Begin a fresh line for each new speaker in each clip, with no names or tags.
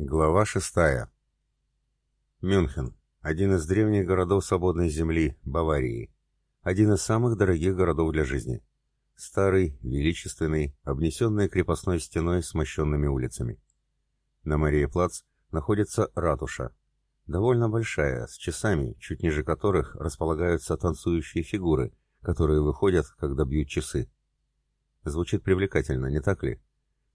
Глава шестая. Мюнхен. Один из древних городов свободной земли, Баварии. Один из самых дорогих городов для жизни. Старый, величественный, обнесенный крепостной стеной с мощенными улицами. На Марии-Плац находится ратуша. Довольно большая, с часами, чуть ниже которых располагаются танцующие фигуры, которые выходят, когда бьют часы. Звучит привлекательно, не так ли?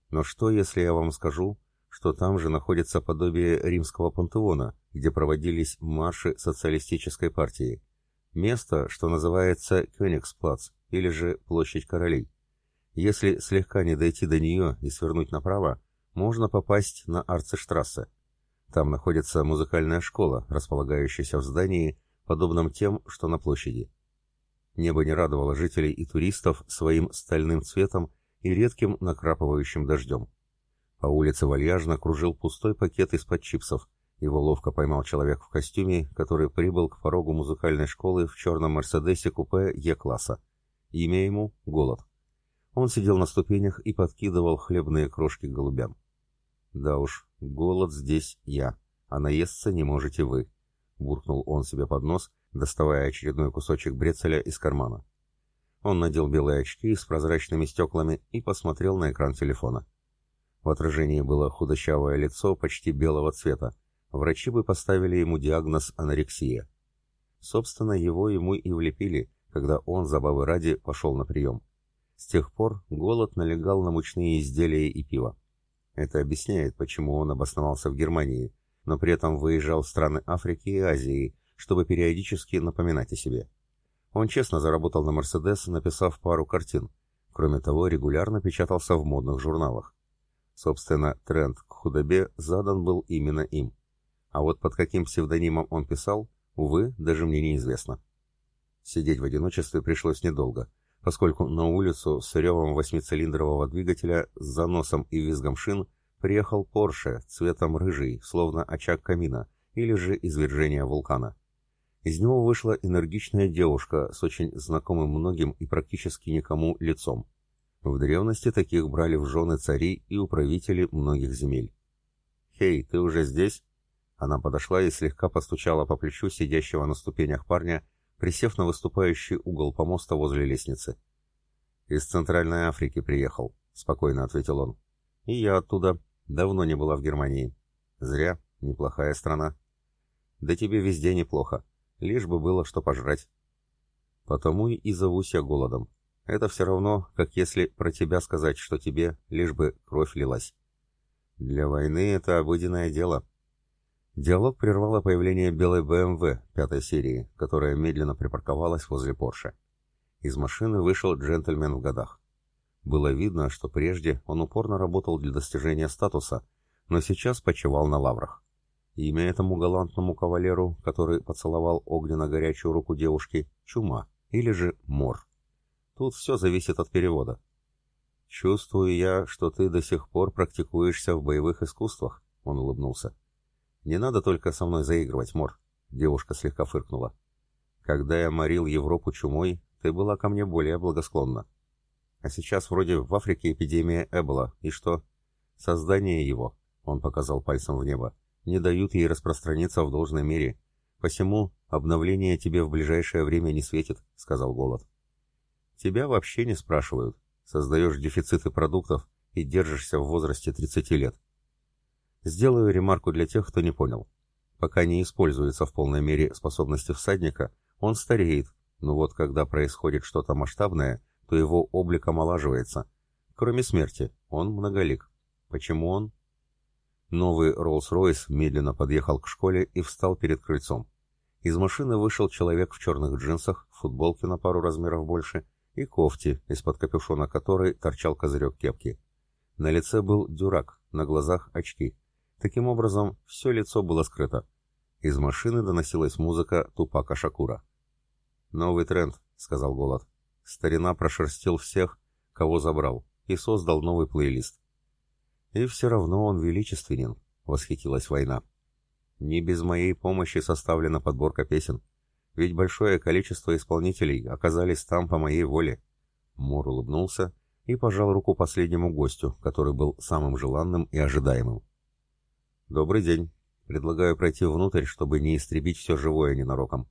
Но что, если я вам скажу, что там же находится подобие римского пантеона, где проводились марши социалистической партии. Место, что называется Кёнигсплац, или же Площадь Королей. Если слегка не дойти до нее и свернуть направо, можно попасть на Арцештрассе. Там находится музыкальная школа, располагающаяся в здании, подобном тем, что на площади. Небо не радовало жителей и туристов своим стальным цветом и редким накрапывающим дождем. По улице вальяжно кружил пустой пакет из-под чипсов. Его ловко поймал человек в костюме, который прибыл к порогу музыкальной школы в черном Мерседесе купе Е-класса. Имя ему — Голод. Он сидел на ступенях и подкидывал хлебные крошки голубям. «Да уж, голод здесь я, а наесться не можете вы», — буркнул он себе под нос, доставая очередной кусочек брецеля из кармана. Он надел белые очки с прозрачными стеклами и посмотрел на экран телефона. В отражении было худощавое лицо почти белого цвета. Врачи бы поставили ему диагноз анорексия. Собственно, его ему и влепили, когда он, забавы ради, пошел на прием. С тех пор голод налегал на мучные изделия и пиво. Это объясняет, почему он обосновался в Германии, но при этом выезжал в страны Африки и Азии, чтобы периодически напоминать о себе. Он честно заработал на «Мерседес», написав пару картин. Кроме того, регулярно печатался в модных журналах. Собственно, тренд к худобе задан был именно им. А вот под каким псевдонимом он писал, увы, даже мне неизвестно. Сидеть в одиночестве пришлось недолго, поскольку на улицу с ревом восьмицилиндрового двигателя с заносом и визгом шин приехал Порше цветом рыжий, словно очаг камина, или же извержение вулкана. Из него вышла энергичная девушка с очень знакомым многим и практически никому лицом. В древности таких брали в жены цари и управители многих земель. «Хей, ты уже здесь?» Она подошла и слегка постучала по плечу сидящего на ступенях парня, присев на выступающий угол помоста возле лестницы. «Из Центральной Африки приехал», — спокойно ответил он. «И я оттуда. Давно не была в Германии. Зря. Неплохая страна. Да тебе везде неплохо. Лишь бы было что пожрать. Потому и зовусь я голодом. Это все равно, как если про тебя сказать, что тебе лишь бы кровь лилась. Для войны это обыденное дело. Диалог прервало появление белой БМВ пятой серии, которая медленно припарковалась возле Порше. Из машины вышел джентльмен в годах. Было видно, что прежде он упорно работал для достижения статуса, но сейчас почивал на лаврах. Имя этому галантному кавалеру, который поцеловал огненно-горячую руку девушки, Чума, или же Мор. Тут все зависит от перевода. «Чувствую я, что ты до сих пор практикуешься в боевых искусствах», — он улыбнулся. «Не надо только со мной заигрывать, Мор», — девушка слегка фыркнула. «Когда я морил Европу чумой, ты была ко мне более благосклонна. А сейчас вроде в Африке эпидемия Эбола, и что? Создание его, — он показал пальцем в небо, — не дают ей распространиться в должной мере. Посему обновление тебе в ближайшее время не светит, — сказал Голод. Тебя вообще не спрашивают. Создаешь дефициты продуктов и держишься в возрасте 30 лет. Сделаю ремарку для тех, кто не понял. Пока не используется в полной мере способности всадника, он стареет, но вот когда происходит что-то масштабное, то его облик омолаживается. Кроме смерти, он многолик. Почему он? Новый Роллс-Ройс медленно подъехал к школе и встал перед крыльцом. Из машины вышел человек в черных джинсах, футболке на пару размеров больше и кофте, из-под капюшона которой торчал козырек кепки. На лице был дюрак, на глазах очки. Таким образом, все лицо было скрыто. Из машины доносилась музыка Тупака Шакура. «Новый тренд», — сказал Голод. Старина прошерстил всех, кого забрал, и создал новый плейлист. «И все равно он величественен», — восхитилась война. «Не без моей помощи составлена подборка песен ведь большое количество исполнителей оказались там по моей воле. Мор улыбнулся и пожал руку последнему гостю, который был самым желанным и ожидаемым. Добрый день. Предлагаю пройти внутрь, чтобы не истребить все живое ненароком.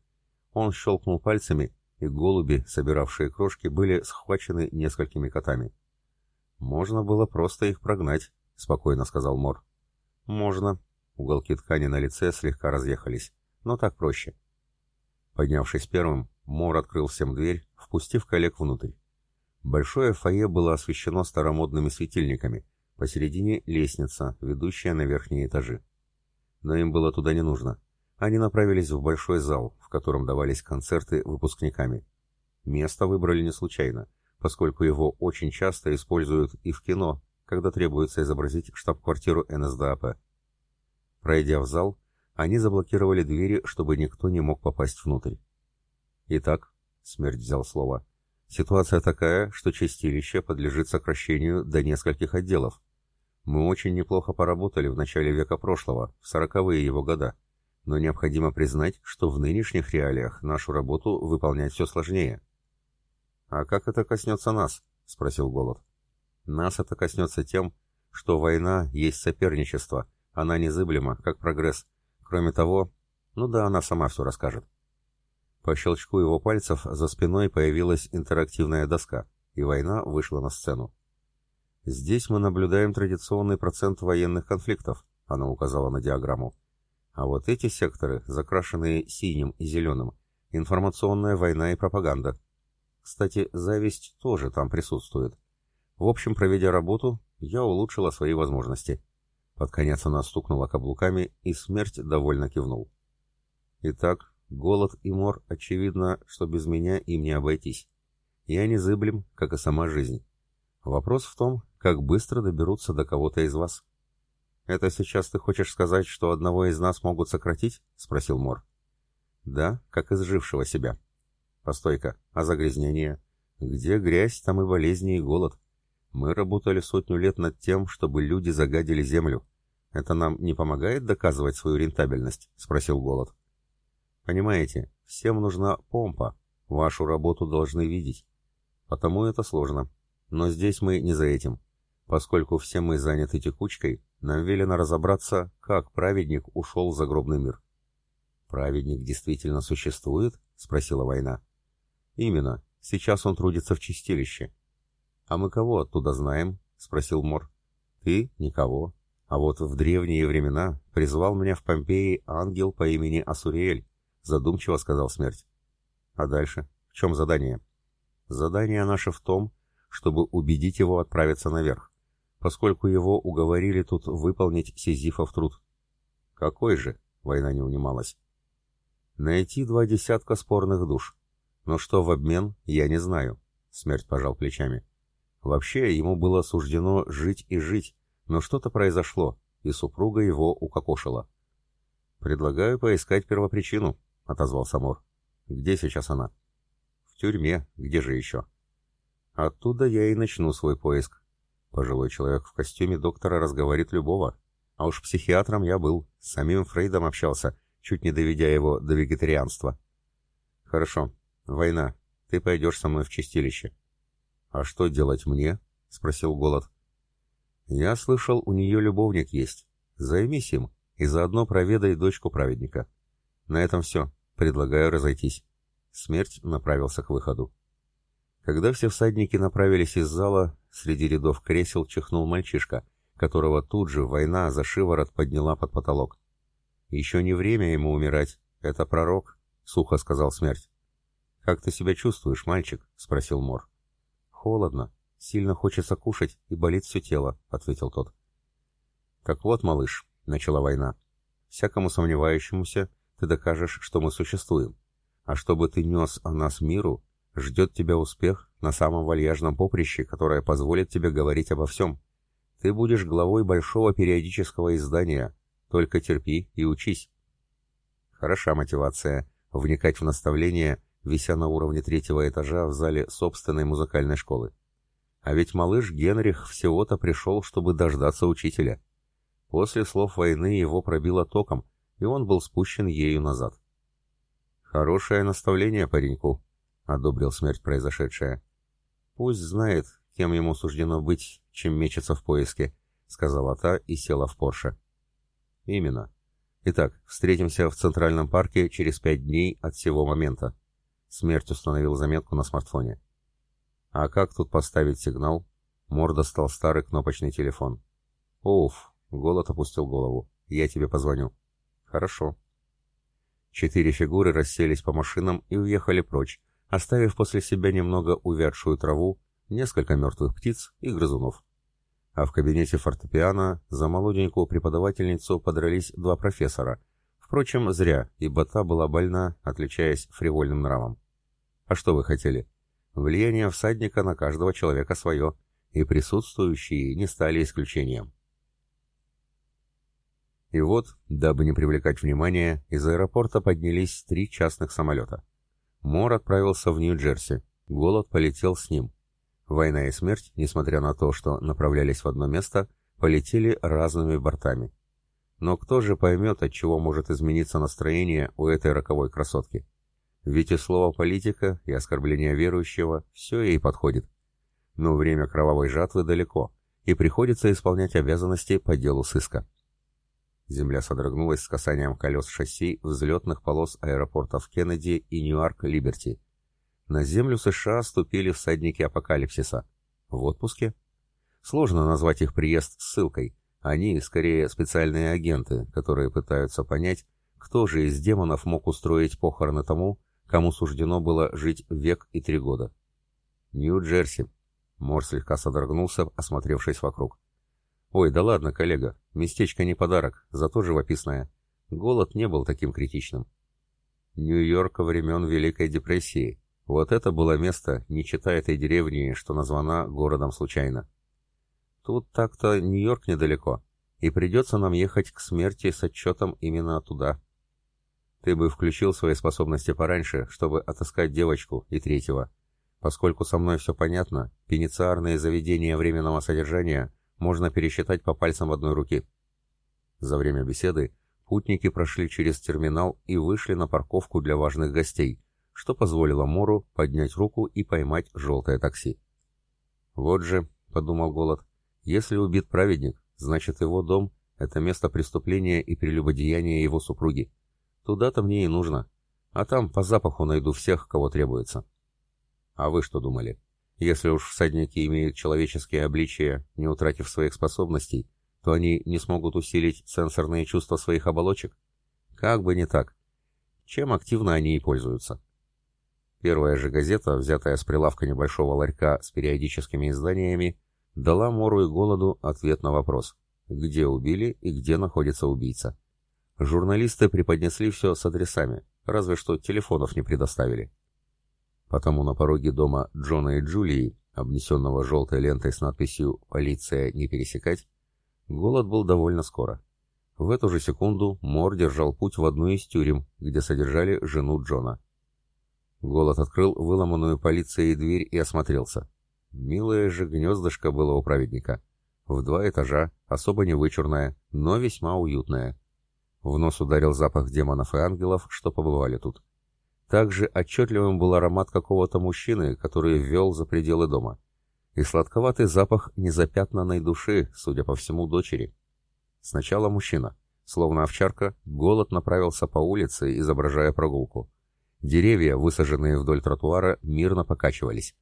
Он щелкнул пальцами, и голуби, собиравшие крошки, были схвачены несколькими котами. «Можно было просто их прогнать», — спокойно сказал Мор. «Можно». Уголки ткани на лице слегка разъехались. «Но так проще». Поднявшись первым, Мор открыл всем дверь, впустив коллег внутрь. Большое фойе было освещено старомодными светильниками, посередине лестница, ведущая на верхние этажи. Но им было туда не нужно. Они направились в большой зал, в котором давались концерты выпускниками. Место выбрали не случайно, поскольку его очень часто используют и в кино, когда требуется изобразить штаб-квартиру НСДАП. Пройдя в зал, они заблокировали двери, чтобы никто не мог попасть внутрь. Итак, смерть взял слово, ситуация такая, что чистилище подлежит сокращению до нескольких отделов. Мы очень неплохо поработали в начале века прошлого, в сороковые его года, но необходимо признать, что в нынешних реалиях нашу работу выполнять все сложнее. «А как это коснется нас?» — спросил Голод. «Нас это коснется тем, что война есть соперничество, она незыблема, как прогресс. Кроме того, ну да, она сама все расскажет». По щелчку его пальцев за спиной появилась интерактивная доска, и война вышла на сцену. «Здесь мы наблюдаем традиционный процент военных конфликтов», — она указала на диаграмму. «А вот эти секторы, закрашенные синим и зеленым, информационная война и пропаганда. Кстати, зависть тоже там присутствует. В общем, проведя работу, я улучшила свои возможности». Под конец она стукнула каблуками, и смерть довольно кивнул. «Итак, Голод и мор, очевидно, что без меня им не обойтись. Я незыблем, как и сама жизнь. Вопрос в том, как быстро доберутся до кого-то из вас. «Это сейчас ты хочешь сказать, что одного из нас могут сократить?» — спросил Мор. «Да, как изжившего себя». «Постой-ка, а загрязнение? Где грязь, там и болезни, и голод. Мы работали сотню лет над тем, чтобы люди загадили землю. Это нам не помогает доказывать свою рентабельность?» — спросил Голод. Понимаете, всем нужна помпа. Вашу работу должны видеть. Потому это сложно. Но здесь мы не за этим. Поскольку все мы заняты текучкой, нам велено разобраться, как праведник ушел в загробный мир. «Праведник действительно существует?» — спросила война. «Именно. Сейчас он трудится в чистилище». «А мы кого оттуда знаем?» — спросил Мор. «Ты? Никого. А вот в древние времена призвал меня в Помпеи ангел по имени Асуриэль задумчиво сказал смерть. А дальше? В чем задание? Задание наше в том, чтобы убедить его отправиться наверх, поскольку его уговорили тут выполнить Сизифов труд. Какой же? Война не унималась. Найти два десятка спорных душ. Но что в обмен, я не знаю. Смерть пожал плечами. Вообще, ему было суждено жить и жить, но что-то произошло, и супруга его укокошила. Предлагаю поискать первопричину, — отозвался Мор. «Где сейчас она?» «В тюрьме. Где же еще?» «Оттуда я и начну свой поиск. Пожилой человек в костюме доктора разговорит любого. А уж психиатром я был, с самим Фрейдом общался, чуть не доведя его до вегетарианства». «Хорошо. Война. Ты пойдешь со мной в чистилище». «А что делать мне?» — спросил Голод. «Я слышал, у нее любовник есть. Займись им и заодно проведай дочку праведника». На этом все. Предлагаю разойтись. Смерть направился к выходу. Когда все всадники направились из зала, среди рядов кресел чихнул мальчишка, которого тут же война за шиворот подняла под потолок. «Еще не время ему умирать. Это пророк», — сухо сказал смерть. «Как ты себя чувствуешь, мальчик?» — спросил Мор. «Холодно. Сильно хочется кушать, и болит все тело», — ответил тот. «Так вот, малыш», — начала война, — «всякому сомневающемуся ты докажешь, что мы существуем. А чтобы ты нес о нас миру, ждет тебя успех на самом вальяжном поприще, которое позволит тебе говорить обо всем. Ты будешь главой большого периодического издания, только терпи и учись. Хороша мотивация вникать в наставления, вися на уровне третьего этажа в зале собственной музыкальной школы. А ведь малыш Генрих всего-то пришел, чтобы дождаться учителя. После слов войны его пробило током, и он был спущен ею назад. «Хорошее наставление пареньку», — одобрил смерть произошедшая. «Пусть знает, кем ему суждено быть, чем мечется в поиске», — сказала та и села в Порше. Именно. Итак, встретимся в Центральном парке через пять дней от всего момента. Смерть установил заметку на смартфоне. А как тут поставить сигнал? Мор достал старый кнопочный телефон. Оуф, Голод опустил голову. Я тебе позвоню. Хорошо. Четыре фигуры расселись по машинам и уехали прочь, оставив после себя немного увядшую траву, несколько мертвых птиц и грызунов. А в кабинете фортепиано за молоденькую преподавательницу подрались два профессора. Впрочем, зря, ибо та была больна, отличаясь фривольным нравом. А что вы хотели? Влияние всадника на каждого человека свое, и присутствующие не стали исключением. И вот, дабы не привлекать внимания, из аэропорта поднялись три частных самолета. Мор отправился в Нью-Джерси, Голод полетел с ним. Война и смерть, несмотря на то, что направлялись в одно место, полетели разными бортами. Но кто же поймет, от чего может измениться настроение у этой роковой красотки? Ведь и слово политика, и оскорбление верующего – все ей подходит. Но время кровавой жатвы далеко, и приходится исполнять обязанности по делу сыска. Земля содрогнулась с касанием колес шасси взлетных полос аэропортов Кеннеди и Ньюарк-Либерти. На землю США ступили всадники апокалипсиса. В отпуске? Сложно назвать их приезд ссылкой. Они, скорее, специальные агенты, которые пытаются понять, кто же из демонов мог устроить похороны тому, кому суждено было жить век и три года. Нью-Джерси. Мор слегка содрогнулся, осмотревшись вокруг. «Ой, да ладно, коллега, местечко не подарок, зато живописное. Голод не был таким критичным». Нью-Йорк времен Великой депрессии. Вот это было место, не читая этой деревни, что названа городом случайно. Тут так-то Нью-Йорк недалеко, и придется нам ехать к смерти с отчетом именно туда. Ты бы включил свои способности пораньше, чтобы отыскать девочку и третьего. Поскольку со мной все понятно, пенициарные заведения временного содержания можно пересчитать по пальцам одной руки. За время беседы путники прошли через терминал и вышли на парковку для важных гостей, что позволило Мору поднять руку и поймать желтое такси. «Вот же», — подумал Голод, — «если убит праведник, значит его дом — это место преступления и прелюбодеяния его супруги. Туда-то мне и нужно, а там по запаху найду всех, кого требуется». «А вы что думали?» Если уж всадники имеют человеческие обличия, не утратив своих способностей, то они не смогут усилить сенсорные чувства своих оболочек? Как бы не так. Чем активно они и пользуются. Первая же газета, взятая с прилавка небольшого ларька с периодическими изданиями, дала Мору и Голоду ответ на вопрос, где убили и где находится убийца. Журналисты преподнесли все с адресами, разве что телефонов не предоставили. Потому на пороге дома Джона и Джулии, обнесенного желтой лентой с надписью «Полиция не пересекать», голод был довольно скоро. В эту же секунду Мор держал путь в одну из тюрем, где содержали жену Джона. Голод открыл выломанную полицией дверь и осмотрелся. Милое же гнездышко было у праведника. В два этажа, особо не вычурное, но весьма уютное. В нос ударил запах демонов и ангелов, что побывали тут. Также отчетливым был аромат какого-то мужчины, который ввел за пределы дома. И сладковатый запах незапятнанной души, судя по всему, дочери. Сначала мужчина. Словно овчарка, голод направился по улице, изображая прогулку. Деревья, высаженные вдоль тротуара, мирно покачивались.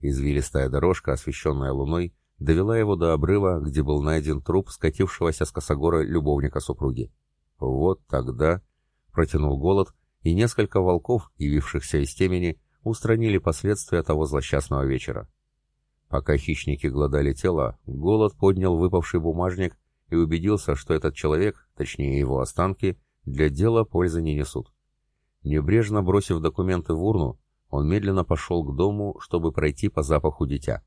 Извилистая дорожка, освещенная луной, довела его до обрыва, где был найден труп скатившегося с косогора любовника супруги. Вот тогда протянул голод и несколько волков, явившихся из темени, устранили последствия того злосчастного вечера. Пока хищники глодали тело, голод поднял выпавший бумажник и убедился, что этот человек, точнее его останки, для дела пользы не несут. Небрежно бросив документы в урну, он медленно пошел к дому, чтобы пройти по запаху дитя.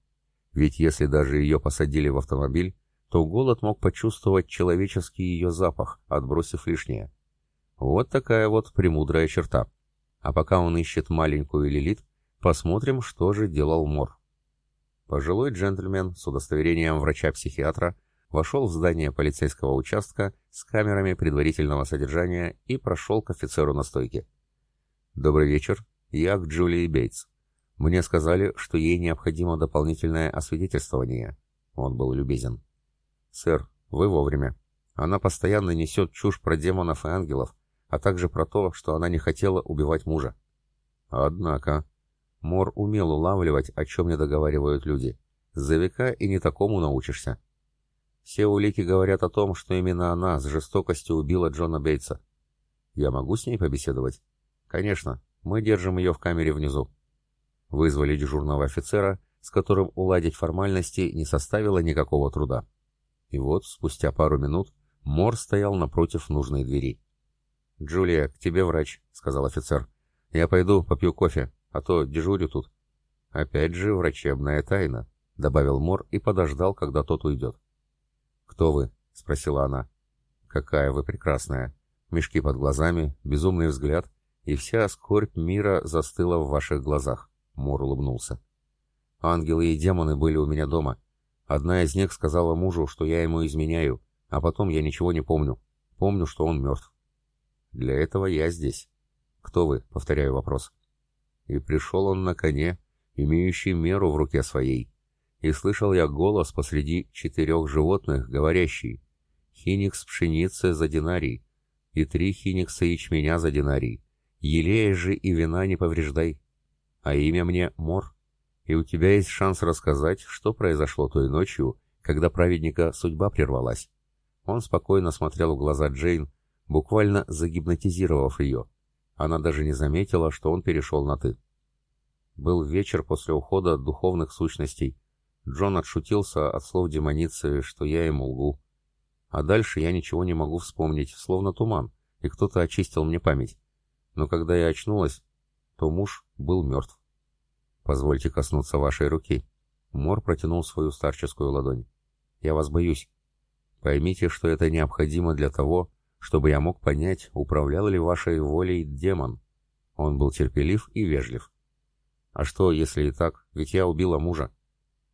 Ведь если даже ее посадили в автомобиль, то голод мог почувствовать человеческий ее запах, отбросив лишнее. Вот такая вот премудрая черта. А пока он ищет маленькую Лилит, посмотрим, что же делал Мор. Пожилой джентльмен с удостоверением врача-психиатра вошел в здание полицейского участка с камерами предварительного содержания и прошел к офицеру на стойке. «Добрый вечер. Я к Джулии Бейтс. Мне сказали, что ей необходимо дополнительное освидетельствование». Он был любезен. «Сэр, вы вовремя. Она постоянно несет чушь про демонов и ангелов, а также про то, что она не хотела убивать мужа. Однако, Мор умел улавливать, о чем не договаривают люди. За века и не такому научишься. Все улики говорят о том, что именно она с жестокостью убила Джона Бейтса. Я могу с ней побеседовать? Конечно, мы держим ее в камере внизу. Вызвали дежурного офицера, с которым уладить формальности не составило никакого труда. И вот, спустя пару минут, Мор стоял напротив нужной двери. «Джулия, к тебе врач», — сказал офицер. «Я пойду попью кофе, а то дежурю тут». «Опять же врачебная тайна», — добавил Мор и подождал, когда тот уйдет. «Кто вы?» — спросила она. «Какая вы прекрасная! Мешки под глазами, безумный взгляд, и вся скорбь мира застыла в ваших глазах», — Мор улыбнулся. «Ангелы и демоны были у меня дома. Одна из них сказала мужу, что я ему изменяю, а потом я ничего не помню. Помню, что он мертв. Для этого я здесь. Кто вы?» — повторяю вопрос. И пришел он на коне, имеющий меру в руке своей, и слышал я голос посреди четырех животных, говорящий «Хиникс пшеницы за динарий, и три хиникса ячменя за динарий, елея же и вина не повреждай, а имя мне Мор, и у тебя есть шанс рассказать, что произошло той ночью, когда праведника судьба прервалась». Он спокойно смотрел в глаза Джейн, буквально загипнотизировав ее. Она даже не заметила, что он перешел на «ты». Был вечер после ухода духовных сущностей, Джон отшутился от слов демоницы, что я ему лгу. А дальше я ничего не могу вспомнить, словно туман, и кто-то очистил мне память. Но когда я очнулась, то муж был мертв. «Позвольте коснуться вашей руки». Мор протянул свою старческую ладонь. «Я вас боюсь. Поймите, что это необходимо для того, чтобы я мог понять, управлял ли вашей волей демон». Он был терпелив и вежлив. «А что, если и так? Ведь я убила мужа.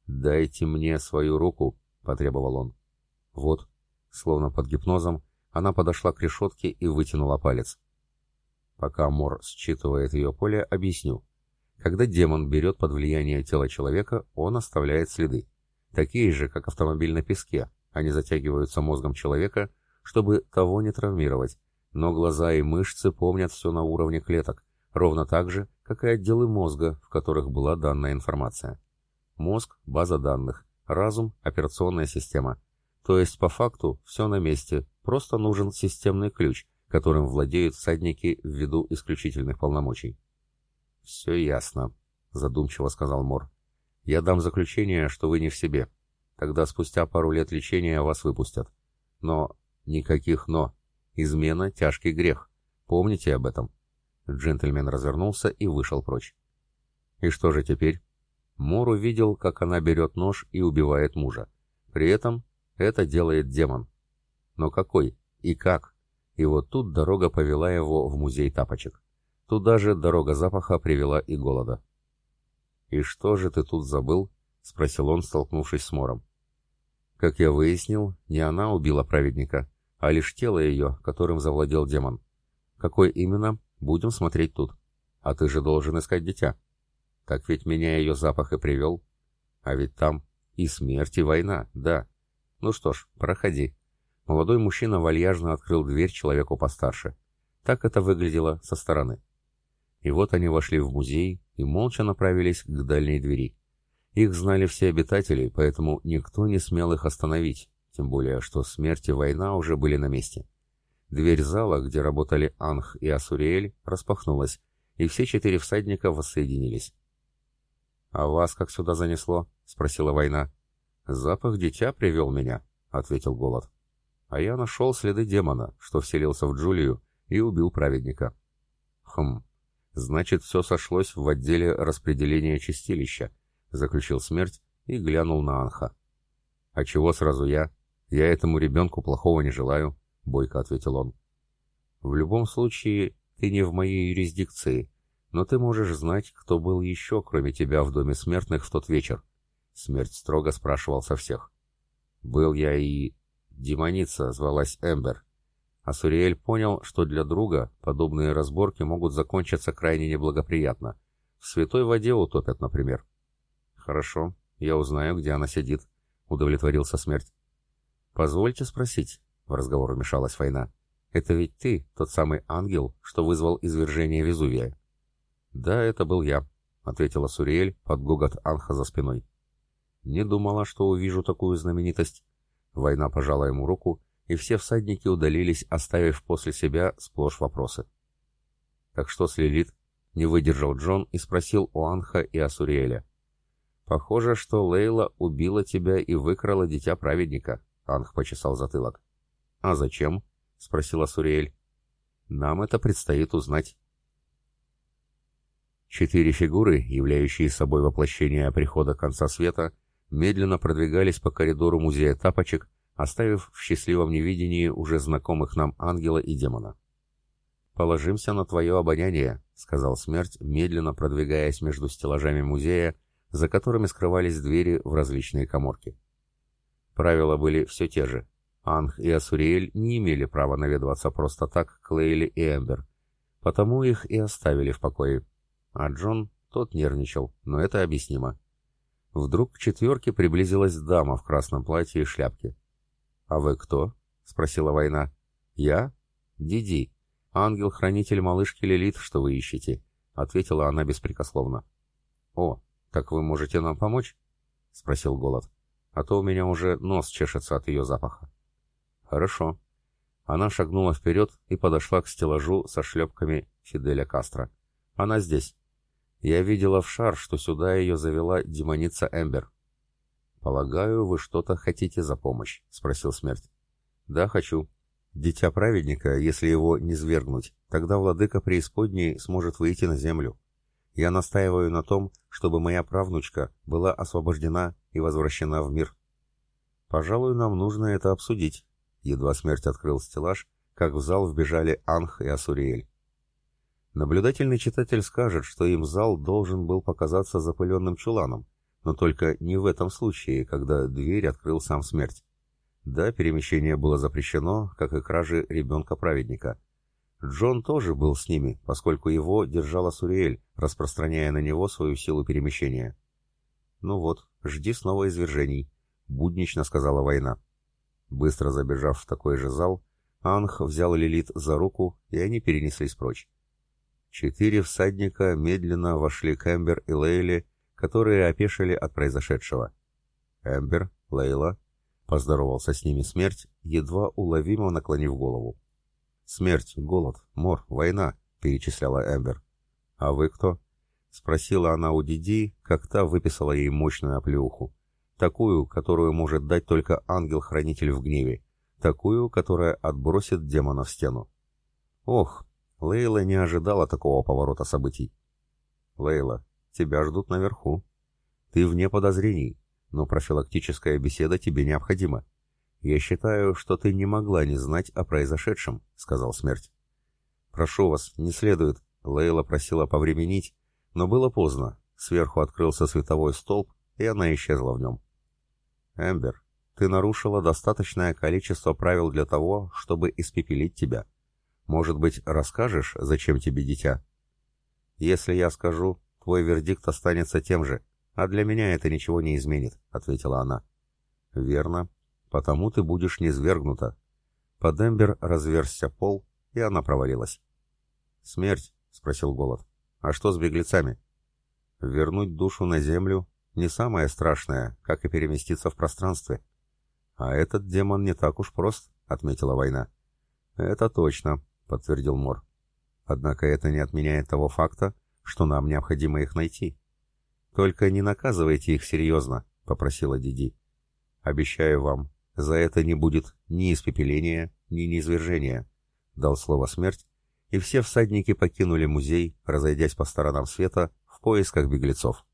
«Дайте мне свою руку», — потребовал он. «Вот», словно под гипнозом, она подошла к решетке и вытянула палец. Пока Мор считывает ее поле, объясню. Когда демон берет под влияние тела человека, он оставляет следы. Такие же, как автомобиль на песке. Они затягиваются мозгом человека, чтобы того не травмировать. Но глаза и мышцы помнят все на уровне клеток, ровно так же, как и отделы мозга, в которых была данная информация. Мозг – база данных, разум – операционная система. То есть, по факту, все на месте, просто нужен системный ключ, которым владеют всадники ввиду исключительных полномочий. «Все ясно», — задумчиво сказал Мор. «Я дам заключение, что вы не в себе. Тогда спустя пару лет лечения вас выпустят. Но никаких «но». Измена — тяжкий грех. Помните об этом». Джентльмен развернулся и вышел прочь. «И что же теперь?» Мор увидел, как она берет нож и убивает мужа. При этом это делает демон. Но какой? И как? И вот тут дорога повела его в музей тапочек. Туда же дорога запаха привела и голода. «И что же ты тут забыл?» — спросил он, столкнувшись с Мором. Как я выяснил, не она убила праведника, а лишь тело ее, которым завладел демон. Какой именно, будем смотреть тут. А ты же должен искать дитя. Так ведь меня ее запах и привел. А ведь там и смерть, и война, да. Ну что ж, проходи. Молодой мужчина вальяжно открыл дверь человеку постарше. Так это выглядело со стороны. И вот они вошли в музей и молча направились к дальней двери. Их знали все обитатели, поэтому никто не смел их остановить, тем более, что смерть и война уже были на месте. Дверь зала, где работали Анх и Асуриэль, распахнулась, и все четыре всадника воссоединились. «А вас как сюда занесло?» — спросила война. «Запах дитя привел меня», — ответил голод. «А я нашел следы демона, что вселился в Джулию и убил праведника». «Хм, значит, все сошлось в отделе распределения чистилища», — заключил смерть и глянул на Анха. «А чего сразу я? Я этому ребенку плохого не желаю», — бойко ответил он. «В любом случае, ты не в моей юрисдикции», но ты можешь знать, кто был еще, кроме тебя, в Доме Смертных в тот вечер. Смерть строго спрашивал со всех. Был я и... Демоница звалась Эмбер. А Суриэль понял, что для друга подобные разборки могут закончиться крайне неблагоприятно. В святой воде утопят, например. Хорошо, я узнаю, где она сидит, удовлетворился смерть. Позвольте спросить, в разговор вмешалась война. «Это ведь ты, тот самый ангел, что вызвал извержение Везувия?» «Да, это был я», — ответила Суриэль под гогот Анха за спиной. «Не думала, что увижу такую знаменитость». Война пожала ему руку, и все всадники удалились, оставив после себя сплошь вопросы. «Так что с Лилит?» — не выдержал Джон и спросил у Анха и Асуриэля. «Похоже, что Лейла убила тебя и выкрала дитя праведника», — Анх почесал затылок. «А зачем?» — спросила Суриэль. «Нам это предстоит узнать». Четыре фигуры, являющие собой воплощение прихода конца света, медленно продвигались по коридору музея тапочек, оставив в счастливом невидении уже знакомых нам ангела и демона. «Положимся на твое обоняние», — сказал смерть, медленно продвигаясь между стеллажами музея, за которыми скрывались двери в различные коморки. Правила были все те же. Анг и Асуриэль не имели права наведываться просто так к Лейли и Эмбер, потому их и оставили в покое. А Джон, тот нервничал, но это объяснимо. Вдруг к четверке приблизилась дама в красном платье и шляпке. «А вы кто?» — спросила война. «Я? Диди. Ангел-хранитель малышки Лилит, что вы ищете», — ответила она беспрекословно. «О, так вы можете нам помочь?» — спросил Голод. «А то у меня уже нос чешется от ее запаха». «Хорошо». Она шагнула вперед и подошла к стеллажу со шлепками Фиделя Кастро. «Она здесь». Я видела в шар, что сюда ее завела демоница Эмбер. «Полагаю, вы что-то хотите за помощь?» — спросил смерть. «Да, хочу. Дитя праведника, если его не свергнуть, тогда владыка преисподней сможет выйти на землю. Я настаиваю на том, чтобы моя правнучка была освобождена и возвращена в мир. Пожалуй, нам нужно это обсудить». Едва смерть открыл стеллаж, как в зал вбежали Анх и Асуриэль. Наблюдательный читатель скажет, что им зал должен был показаться запыленным чуланом, но только не в этом случае, когда дверь открыл сам смерть. Да, перемещение было запрещено, как и кражи ребенка-праведника. Джон тоже был с ними, поскольку его держала Суриэль, распространяя на него свою силу перемещения. «Ну вот, жди снова извержений», — буднично сказала война. Быстро забежав в такой же зал, Анх взял Лилит за руку, и они перенеслись прочь. Четыре всадника медленно вошли к и Лейле, которые опешили от произошедшего. «Эмбер, Лейла», — поздоровался с ними смерть, едва уловимо наклонив голову. «Смерть, голод, мор, война», — перечисляла Эмбер. «А вы кто?» — спросила она у Диди, как та выписала ей мощную оплеуху. Такую, которую может дать только ангел-хранитель в гневе. Такую, которая отбросит демона в стену. «Ох, Лейла не ожидала такого поворота событий. «Лейла, тебя ждут наверху. Ты вне подозрений, но профилактическая беседа тебе необходима. Я считаю, что ты не могла не знать о произошедшем», — сказал смерть. «Прошу вас, не следует», — Лейла просила повременить, но было поздно. Сверху открылся световой столб, и она исчезла в нем. «Эмбер, ты нарушила достаточное количество правил для того, чтобы испепелить тебя. Может быть, расскажешь, зачем тебе дитя? Если я скажу, твой вердикт останется тем же, а для меня это ничего не изменит, ответила она. Верно, потому ты будешь низвергнута. Под Эмбер разверзся пол, и она провалилась. Смерть, спросил Голод. А что с беглецами? Вернуть душу на землю не самое страшное, как и переместиться в пространстве. А этот демон не так уж прост, отметила война. Это точно, — подтвердил Мор. «Однако это не отменяет того факта, что нам необходимо их найти. Только не наказывайте их серьезно», — попросила Диди. «Обещаю вам, за это не будет ни испепеления, ни низвержения», — дал слово смерть, и все всадники покинули музей, разойдясь по сторонам света в поисках беглецов.